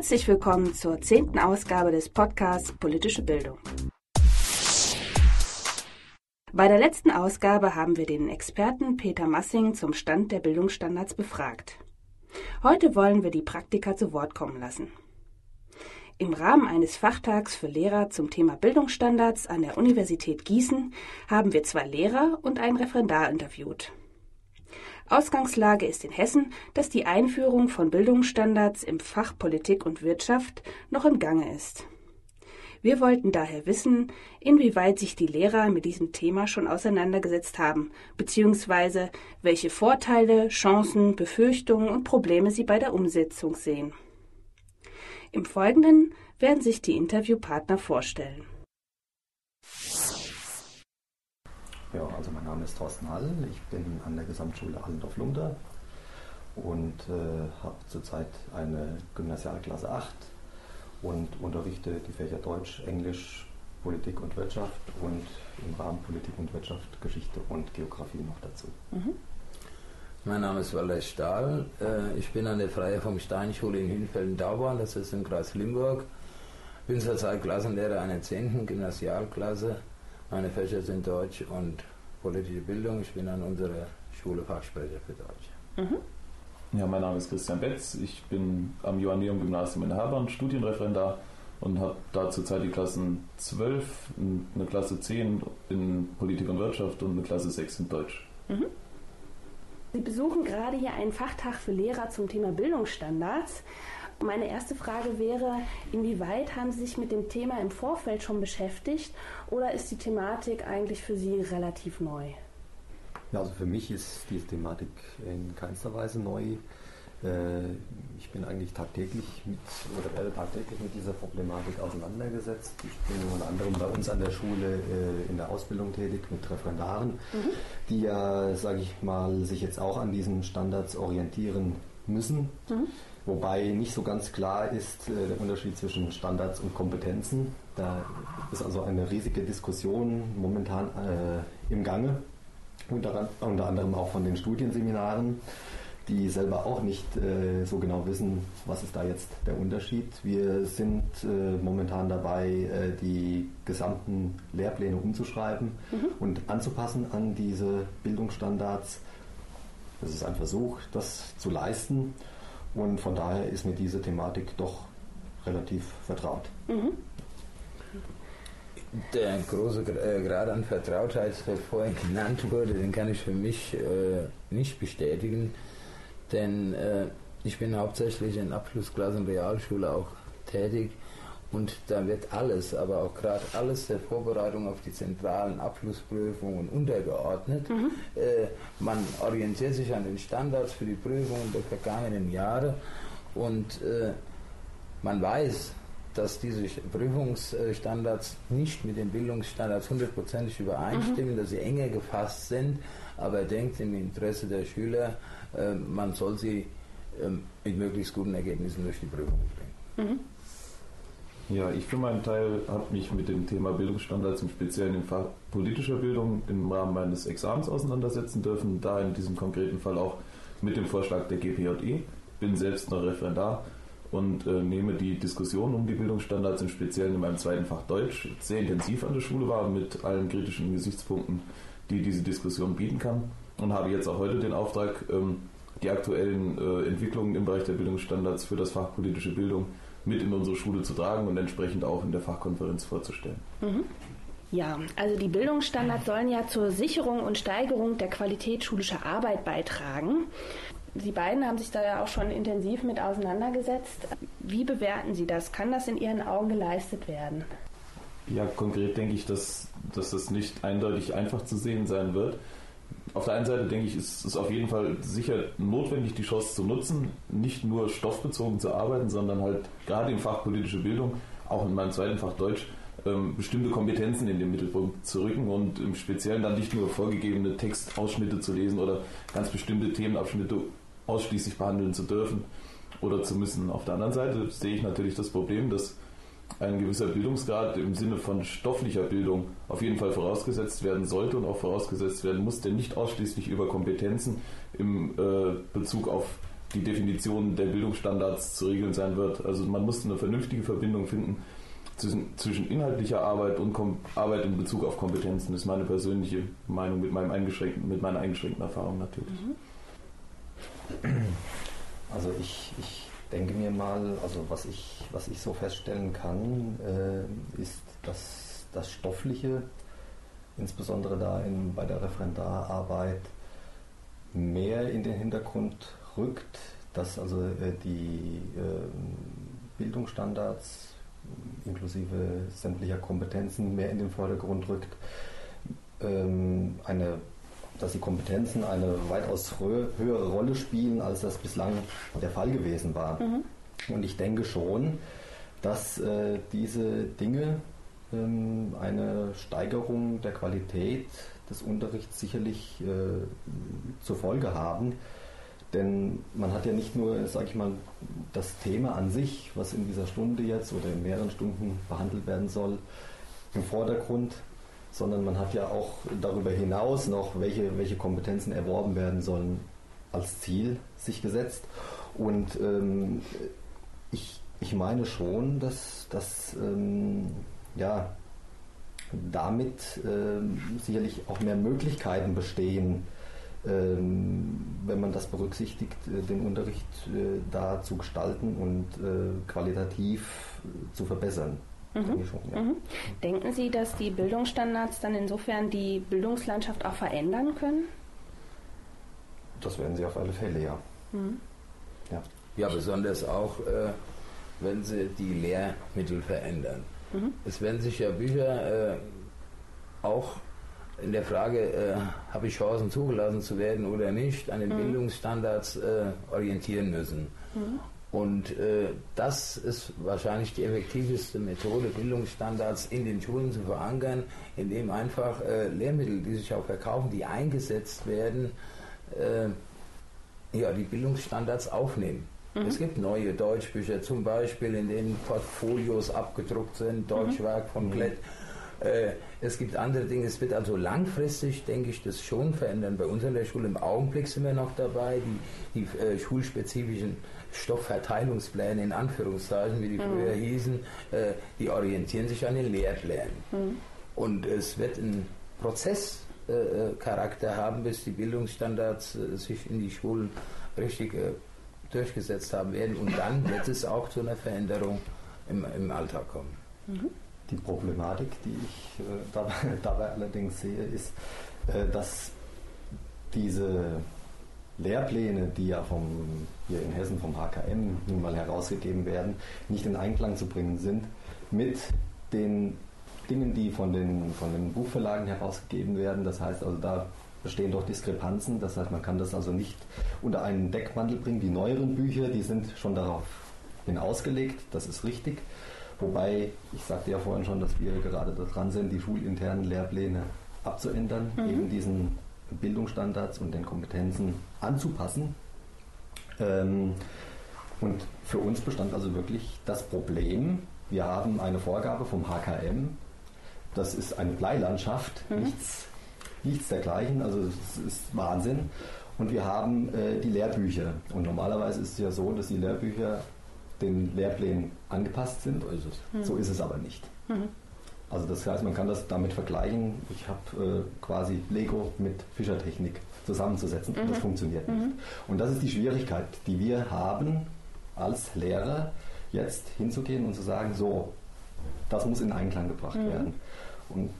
Herzlich willkommen zur zehnten Ausgabe des Podcasts Politische Bildung. Bei der letzten Ausgabe haben wir den Experten Peter Massing zum Stand der Bildungsstandards befragt. Heute wollen wir die Praktiker zu Wort kommen lassen. Im Rahmen eines Fachtags für Lehrer zum Thema Bildungsstandards an der Universität Gießen haben wir zwei Lehrer und einen Referendar interviewt. Ausgangslage ist in Hessen, dass die Einführung von Bildungsstandards im Fach Politik und Wirtschaft noch im Gange ist. Wir wollten daher wissen, inwieweit sich die Lehrer mit diesem Thema schon auseinandergesetzt haben, beziehungsweise welche Vorteile, Chancen, Befürchtungen und Probleme sie bei der Umsetzung sehen. Im Folgenden werden sich die Interviewpartner vorstellen. Ja, also Name ist Thorsten Hall, ich bin an der Gesamtschule Allendorf-Lumda und äh, habe zurzeit eine Gymnasialklasse 8 und unterrichte die Fächer Deutsch, Englisch, Politik und Wirtschaft und im Rahmen Politik und Wirtschaft Geschichte und Geografie noch dazu. Mhm. Mein Name ist Walter Stahl. Äh, ich bin an der Freie vom Steinschule in Hünfelden-Dauborn, das ist im Kreis Limburg. Bin zurzeit Klassenlehrer einer 10. Gymnasialklasse meine Fächer sind Deutsch und politische Bildung. Ich bin an unserer Schule Fachsprecher für Deutsch. Mhm. Ja, mein Name ist Christian Betz. Ich bin am Johanneum-Gymnasium in Herborn Studienreferendar und habe da zurzeit die Klassen 12, eine Klasse 10 in Politik und Wirtschaft und eine Klasse 6 in Deutsch. Mhm. Sie besuchen gerade hier einen Fachtag für Lehrer zum Thema Bildungsstandards. Meine erste Frage wäre, inwieweit haben Sie sich mit dem Thema im Vorfeld schon beschäftigt oder ist die Thematik eigentlich für Sie relativ neu? Ja, also für mich ist diese Thematik in keinster Weise neu. Äh, ich bin eigentlich tagtäglich mit oder werde tagtäglich mit dieser Problematik auseinandergesetzt. Ich bin unter anderem bei uns an der Schule äh, in der Ausbildung tätig mit Referendaren, mhm. die ja, sage ich mal, sich jetzt auch an diesen Standards orientieren müssen. Mhm. Wobei nicht so ganz klar ist äh, der Unterschied zwischen Standards und Kompetenzen. Da ist also eine riesige Diskussion momentan äh, im Gange, unter, unter, anderem auch von den Studienseminaren, die selber auch nicht äh, so genau wissen, was ist da jetzt der Unterschied. Wir sind äh, momentan dabei, äh, die gesamten Lehrpläne umzuschreiben mhm. und anzupassen an diese Bildungsstandards. Das ist ein Versuch, das zu leisten. Und von daher ist mir diese Thematik doch relativ vertraut. Mhm. Der große äh, Grad an Vertrautheit, der vorhin genannt wurde, den kann ich für mich äh, nicht bestätigen, denn äh, ich bin hauptsächlich in Abschlussklassen Realschule auch tätig und da wird alles, aber auch gerade alles der Vorbereitung auf die zentralen Abschlussprüfungen untergeordnet. Mhm. Äh, man orientiert sich an den Standards für die Prüfungen der vergangenen Jahre und äh, man weiß, dass diese Prüfungsstandards nicht mit den Bildungsstandards hundertprozentig übereinstimmen, mhm. dass sie enger gefasst sind, aber er denkt im Interesse der Schüler, äh, man soll sie ähm, mit möglichst guten Ergebnissen durch die Prüfung bringen. Mhm. Ja, ich für meinen Teil habe mich mit dem Thema Bildungsstandards im Speziellen im Fach politischer Bildung im Rahmen meines Examens auseinandersetzen dürfen, da in diesem konkreten Fall auch mit dem Vorschlag der GPJE. Bin selbst noch Referendar und äh, nehme die Diskussion um die Bildungsstandards im Speziellen in meinem zweiten Fach Deutsch sehr intensiv an der Schule wahr mit allen kritischen Gesichtspunkten, die diese Diskussion bieten kann und habe jetzt auch heute den Auftrag, ähm, die aktuellen äh, Entwicklungen im Bereich der Bildungsstandards für das Fach politische Bildung mit in unsere Schule zu tragen und entsprechend auch in der Fachkonferenz vorzustellen. Mhm. Ja, also die Bildungsstandards sollen ja zur Sicherung und Steigerung der Qualität schulischer Arbeit beitragen. Sie beiden haben sich da ja auch schon intensiv mit auseinandergesetzt. Wie bewerten Sie das? Kann das in Ihren Augen geleistet werden? Ja, konkret denke ich, dass, dass das nicht eindeutig einfach zu sehen sein wird auf der einen Seite denke ich, ist es auf jeden Fall sicher notwendig, die Chance zu nutzen, nicht nur stoffbezogen zu arbeiten, sondern halt gerade im Fach politische Bildung, auch in meinem zweiten Fach Deutsch, ähm, bestimmte Kompetenzen in den Mittelpunkt zu rücken und im Speziellen dann nicht nur vorgegebene Textausschnitte zu lesen oder ganz bestimmte Themenabschnitte ausschließlich behandeln zu dürfen oder zu müssen. Auf der anderen Seite sehe ich natürlich das Problem, dass ein gewisser Bildungsgrad im Sinne von stofflicher Bildung auf jeden Fall vorausgesetzt werden sollte und auch vorausgesetzt werden muss, der nicht ausschließlich über Kompetenzen im äh, Bezug auf die Definition der Bildungsstandards zu regeln sein wird. Also man muss eine vernünftige Verbindung finden zwischen, zwischen inhaltlicher Arbeit und Kom Arbeit in Bezug auf Kompetenzen. Das ist meine persönliche Meinung mit, meinem eingeschränkten, mit meiner eingeschränkten Erfahrung natürlich. Also ich, ich denke mir mal, also was ich, was ich so feststellen kann, äh, ist, dass das Stoffliche, insbesondere da in, bei der Referendararbeit, mehr in den Hintergrund rückt, dass also äh, die äh, Bildungsstandards inklusive sämtlicher Kompetenzen mehr in den Vordergrund rückt, ähm, eine, dass die Kompetenzen eine weitaus höhere Rolle spielen, als das bislang der Fall gewesen war. Mhm. Und ich denke schon, dass äh, diese Dinge ähm, eine Steigerung der Qualität des Unterrichts sicherlich äh, zur Folge haben. Denn man hat ja nicht nur, sage ich mal, das Thema an sich, was in dieser Stunde jetzt oder in mehreren Stunden behandelt werden soll, im Vordergrund, sondern man hat ja auch darüber hinaus noch, welche, welche Kompetenzen erworben werden sollen, als Ziel sich gesetzt. Und ähm, ich, ich meine schon, dass, dass ähm, ja, damit ähm, sicherlich auch mehr Möglichkeiten bestehen, ähm, wenn man das berücksichtigt, äh, den Unterricht äh, da zu gestalten und äh, qualitativ zu verbessern. Mhm. Schon, ja. mhm. Denken Sie, dass die Bildungsstandards dann insofern die Bildungslandschaft auch verändern können? Das werden sie auf alle Fälle, ja. Mhm. Ja. ja, besonders auch, äh, wenn sie die Lehrmittel verändern. Mhm. Es werden sich ja Bücher äh, auch in der Frage, äh, habe ich Chancen zugelassen zu werden oder nicht, an den mhm. Bildungsstandards äh, orientieren müssen. Mhm. Und äh, das ist wahrscheinlich die effektivste Methode, Bildungsstandards in den Schulen zu verankern, indem einfach äh, Lehrmittel, die sich auch verkaufen, die eingesetzt werden, äh, ja, die Bildungsstandards aufnehmen. Mhm. Es gibt neue Deutschbücher, zum Beispiel, in denen Portfolios abgedruckt sind, Deutschwerk von mhm. Klett. Äh, es gibt andere Dinge. Es wird also langfristig, denke ich, das schon verändern. Bei uns in der Schule im Augenblick sind wir noch dabei, die, die äh, schulspezifischen Stoffverteilungspläne in Anführungszeichen, wie die mhm. früher hießen, äh, die orientieren sich an den Lehrplänen. Mhm. Und es wird ein Prozesscharakter äh, haben, bis die Bildungsstandards äh, sich in die Schulen richtig äh, durchgesetzt haben werden. Und dann wird es auch zu einer Veränderung im, im Alltag kommen. Mhm. Die Problematik, die ich äh, dabei, dabei, allerdings sehe, ist, äh, dass diese Lehrpläne, die ja vom, hier in Hessen vom HKM nun mal herausgegeben werden, nicht in Einklang zu bringen sind mit den Dingen, die von den, von den Buchverlagen herausgegeben werden. Das heißt also, da bestehen doch Diskrepanzen. Das heißt, man kann das also nicht unter einen Deckmantel bringen. Die neueren Bücher, die sind schon darauf hin ausgelegt, das ist richtig. Wobei, ich sagte ja vorhin schon, dass wir gerade dran sind, die schulinternen Lehrpläne abzuändern, mhm. eben diesen Bildungsstandards und den Kompetenzen anzupassen. Ähm, und für uns bestand also wirklich das Problem, wir haben eine Vorgabe vom HKM, das ist eine Bleilandschaft, mhm. nichts, nichts dergleichen, also es ist Wahnsinn. Und wir haben äh, die Lehrbücher. Und normalerweise ist es ja so, dass die Lehrbücher den Lehrplänen angepasst sind. So ist es, mhm. so ist es aber nicht. Mhm. Also das heißt, man kann das damit vergleichen. Ich habe äh, quasi Lego mit Fischertechnik zusammenzusetzen. Mhm. Das funktioniert nicht. Mhm. Und das ist die Schwierigkeit, die wir haben als Lehrer, jetzt hinzugehen und zu sagen, so, das muss in Einklang gebracht mhm. werden. Und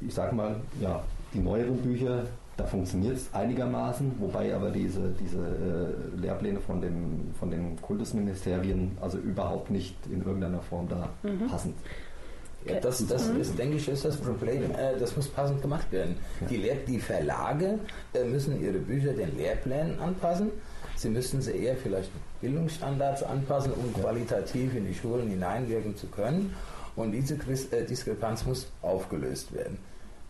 ich sage mal, ja, die neueren Bücher da funktioniert es einigermaßen, wobei aber diese, diese äh, Lehrpläne von, dem, von den Kultusministerien also überhaupt nicht in irgendeiner Form da mhm. passen. Ja, das, das mhm. ist, denke ich, ist das Problem. Äh, das muss passend gemacht werden. Ja. Die, Lehr die Verlage äh, müssen ihre Bücher den Lehrplänen anpassen. Sie müssen sie eher vielleicht Bildungsstandards anpassen, um ja. qualitativ in die Schulen hineinwirken zu können. Und diese äh, Diskrepanz muss aufgelöst werden.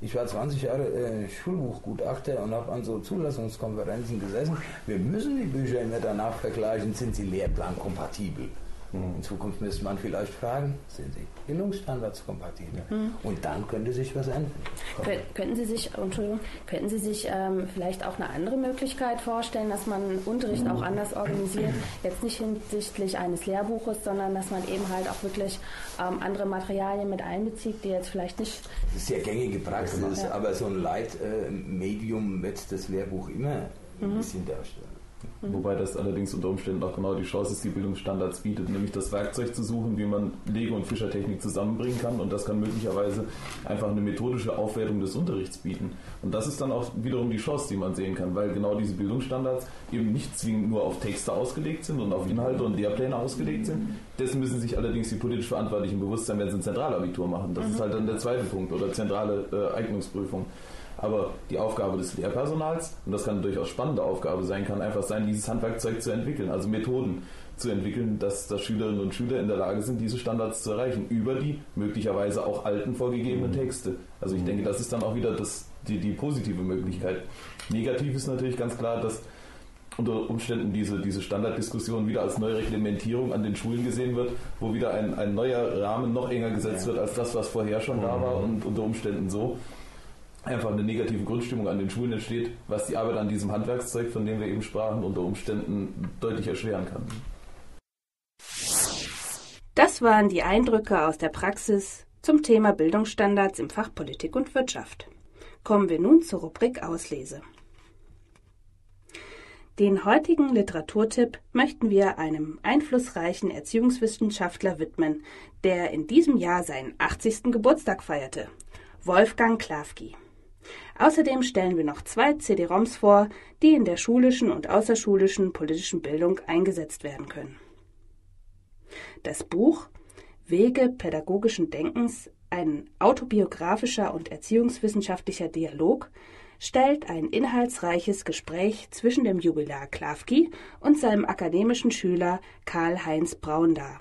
Ich war 20 Jahre äh, Schulbuchgutachter und habe an so Zulassungskonferenzen gesessen. Wir müssen die Bücher immer danach vergleichen, sind sie lehrplankompatibel. Mhm. In Zukunft müsste man vielleicht fragen, sind sie Bildungsstandards kompatibel? Mhm. Und dann könnte sich was ändern. Kön könnten Sie sich, Entschuldigung, könnten Sie sich ähm, vielleicht auch eine andere Möglichkeit vorstellen, dass man Unterricht auch anders organisiert? Jetzt nicht hinsichtlich eines Lehrbuches, sondern dass man eben halt auch wirklich ähm, andere Materialien mit einbezieht, die jetzt vielleicht nicht. Das ist ja gängige Praxis, ja. aber so ein Leitmedium wird das Lehrbuch immer ein mhm. bisschen darstellen. Mhm. Wobei das allerdings unter Umständen auch genau die Chance ist, die Bildungsstandards bietet, nämlich das Werkzeug zu suchen, wie man Lego und Fischertechnik zusammenbringen kann. Und das kann möglicherweise einfach eine methodische Aufwertung des Unterrichts bieten. Und das ist dann auch wiederum die Chance, die man sehen kann, weil genau diese Bildungsstandards eben nicht zwingend nur auf Texte ausgelegt sind und auf Inhalte und Lehrpläne ausgelegt sind. Dessen müssen sich allerdings die politisch Verantwortlichen bewusst sein, wenn sie ein Zentralabitur machen. Das ist halt dann der zweite Punkt oder zentrale äh, Eignungsprüfung. Aber die Aufgabe des Lehrpersonals, und das kann eine durchaus spannende Aufgabe sein, kann einfach sein, dieses Handwerkzeug zu entwickeln, also Methoden zu entwickeln, dass, dass Schülerinnen und Schüler in der Lage sind, diese Standards zu erreichen, über die möglicherweise auch alten vorgegebenen mhm. Texte. Also ich denke, das ist dann auch wieder das, die, die positive Möglichkeit. Negativ ist natürlich ganz klar, dass unter Umständen diese, diese Standarddiskussion wieder als neue Reglementierung an den Schulen gesehen wird, wo wieder ein, ein neuer Rahmen noch enger gesetzt wird als das, was vorher schon da war mhm. und unter Umständen so einfach eine negative Grundstimmung an den Schulen entsteht, was die Arbeit an diesem Handwerkszeug, von dem wir eben sprachen, unter Umständen deutlich erschweren kann. Das waren die Eindrücke aus der Praxis zum Thema Bildungsstandards im Fach Politik und Wirtschaft. Kommen wir nun zur Rubrik Auslese. Den heutigen Literaturtipp möchten wir einem einflussreichen Erziehungswissenschaftler widmen, der in diesem Jahr seinen 80. Geburtstag feierte, Wolfgang Klafki. Außerdem stellen wir noch zwei CD-ROMs vor, die in der schulischen und außerschulischen politischen Bildung eingesetzt werden können. Das Buch Wege pädagogischen Denkens, ein autobiografischer und erziehungswissenschaftlicher Dialog, stellt ein inhaltsreiches Gespräch zwischen dem Jubilar Klafki und seinem akademischen Schüler Karl-Heinz Braun dar.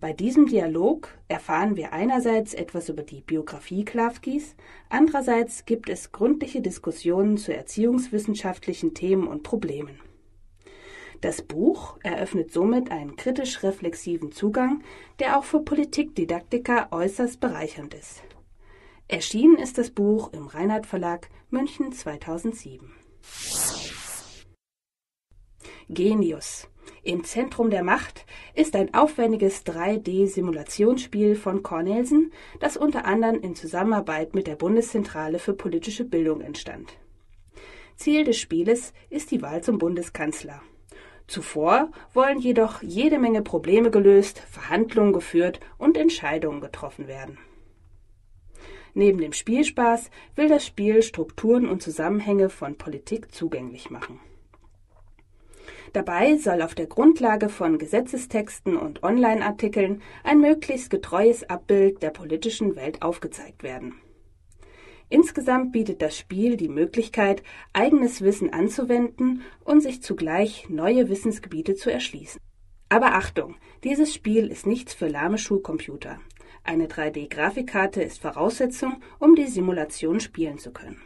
Bei diesem Dialog erfahren wir einerseits etwas über die Biografie Klafkis, andererseits gibt es gründliche Diskussionen zu erziehungswissenschaftlichen Themen und Problemen. Das Buch eröffnet somit einen kritisch-reflexiven Zugang, der auch für Politikdidaktiker äußerst bereichernd ist. Erschienen ist das Buch im Reinhard Verlag München 2007. Genius im Zentrum der Macht ist ein aufwendiges 3D-Simulationsspiel von Cornelsen, das unter anderem in Zusammenarbeit mit der Bundeszentrale für politische Bildung entstand. Ziel des Spieles ist die Wahl zum Bundeskanzler. Zuvor wollen jedoch jede Menge Probleme gelöst, Verhandlungen geführt und Entscheidungen getroffen werden. Neben dem Spielspaß will das Spiel Strukturen und Zusammenhänge von Politik zugänglich machen. Dabei soll auf der Grundlage von Gesetzestexten und Online-Artikeln ein möglichst getreues Abbild der politischen Welt aufgezeigt werden. Insgesamt bietet das Spiel die Möglichkeit, eigenes Wissen anzuwenden und sich zugleich neue Wissensgebiete zu erschließen. Aber Achtung, dieses Spiel ist nichts für lahme Schulcomputer. Eine 3D-Grafikkarte ist Voraussetzung, um die Simulation spielen zu können.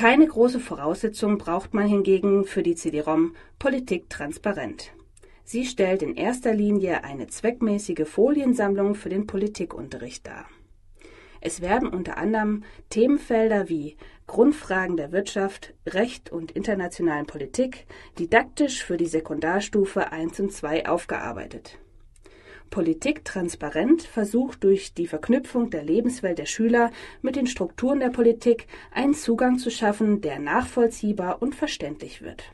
Keine große Voraussetzung braucht man hingegen für die CD-ROM Politik transparent. Sie stellt in erster Linie eine zweckmäßige Foliensammlung für den Politikunterricht dar. Es werden unter anderem Themenfelder wie Grundfragen der Wirtschaft, Recht und internationalen Politik didaktisch für die Sekundarstufe 1 und 2 aufgearbeitet. Politik transparent versucht durch die Verknüpfung der Lebenswelt der Schüler mit den Strukturen der Politik einen Zugang zu schaffen, der nachvollziehbar und verständlich wird.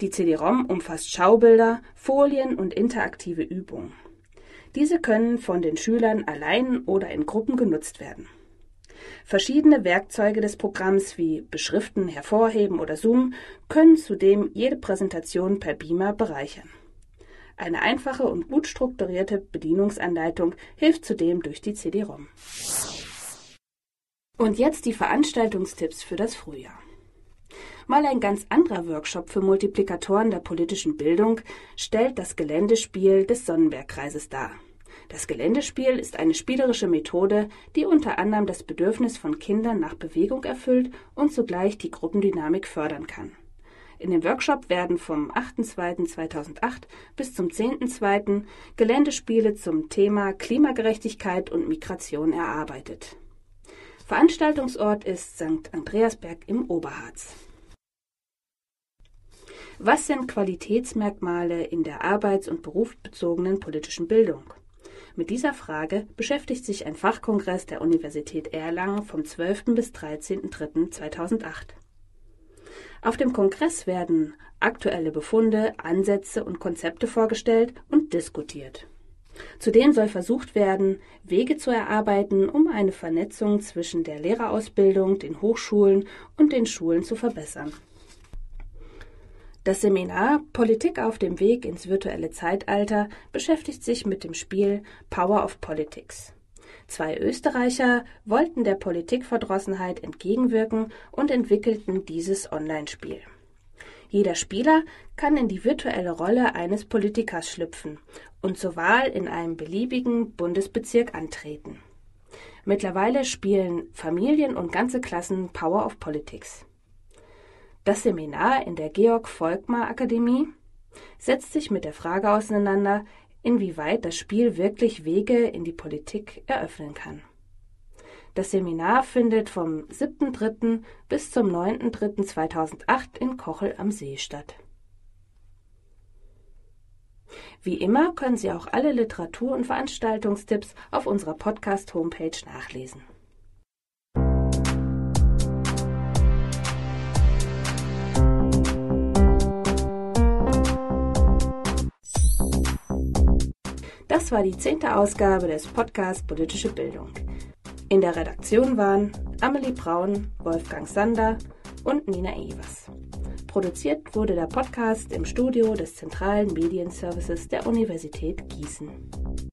Die CD-ROM umfasst Schaubilder, Folien und interaktive Übungen. Diese können von den Schülern allein oder in Gruppen genutzt werden. Verschiedene Werkzeuge des Programms wie Beschriften, Hervorheben oder Zoom können zudem jede Präsentation per Beamer bereichern. Eine einfache und gut strukturierte Bedienungsanleitung hilft zudem durch die CD-ROM. Und jetzt die Veranstaltungstipps für das Frühjahr. Mal ein ganz anderer Workshop für Multiplikatoren der politischen Bildung stellt das Geländespiel des Sonnenbergkreises dar. Das Geländespiel ist eine spielerische Methode, die unter anderem das Bedürfnis von Kindern nach Bewegung erfüllt und zugleich die Gruppendynamik fördern kann. In dem Workshop werden vom 8.2.2008 bis zum 10.2. Geländespiele zum Thema Klimagerechtigkeit und Migration erarbeitet. Veranstaltungsort ist St. Andreasberg im Oberharz. Was sind Qualitätsmerkmale in der arbeits- und berufsbezogenen politischen Bildung? Mit dieser Frage beschäftigt sich ein Fachkongress der Universität Erlangen vom 12. bis 13.03.2008. Auf dem Kongress werden aktuelle Befunde, Ansätze und Konzepte vorgestellt und diskutiert. Zudem soll versucht werden, Wege zu erarbeiten, um eine Vernetzung zwischen der Lehrerausbildung, den Hochschulen und den Schulen zu verbessern. Das Seminar Politik auf dem Weg ins virtuelle Zeitalter beschäftigt sich mit dem Spiel Power of Politics. Zwei Österreicher wollten der Politikverdrossenheit entgegenwirken und entwickelten dieses Online-Spiel. Jeder Spieler kann in die virtuelle Rolle eines Politikers schlüpfen und zur Wahl in einem beliebigen Bundesbezirk antreten. Mittlerweile spielen Familien und ganze Klassen Power of Politics. Das Seminar in der Georg Volkmar Akademie setzt sich mit der Frage auseinander, inwieweit das Spiel wirklich Wege in die Politik eröffnen kann. Das Seminar findet vom 7.3. bis zum 9.3.2008 in Kochel am See statt. Wie immer können Sie auch alle Literatur- und Veranstaltungstipps auf unserer Podcast-Homepage nachlesen. Das war die zehnte Ausgabe des Podcasts Politische Bildung. In der Redaktion waren Amelie Braun, Wolfgang Sander und Nina Evers. Produziert wurde der Podcast im Studio des Zentralen Medienservices der Universität Gießen.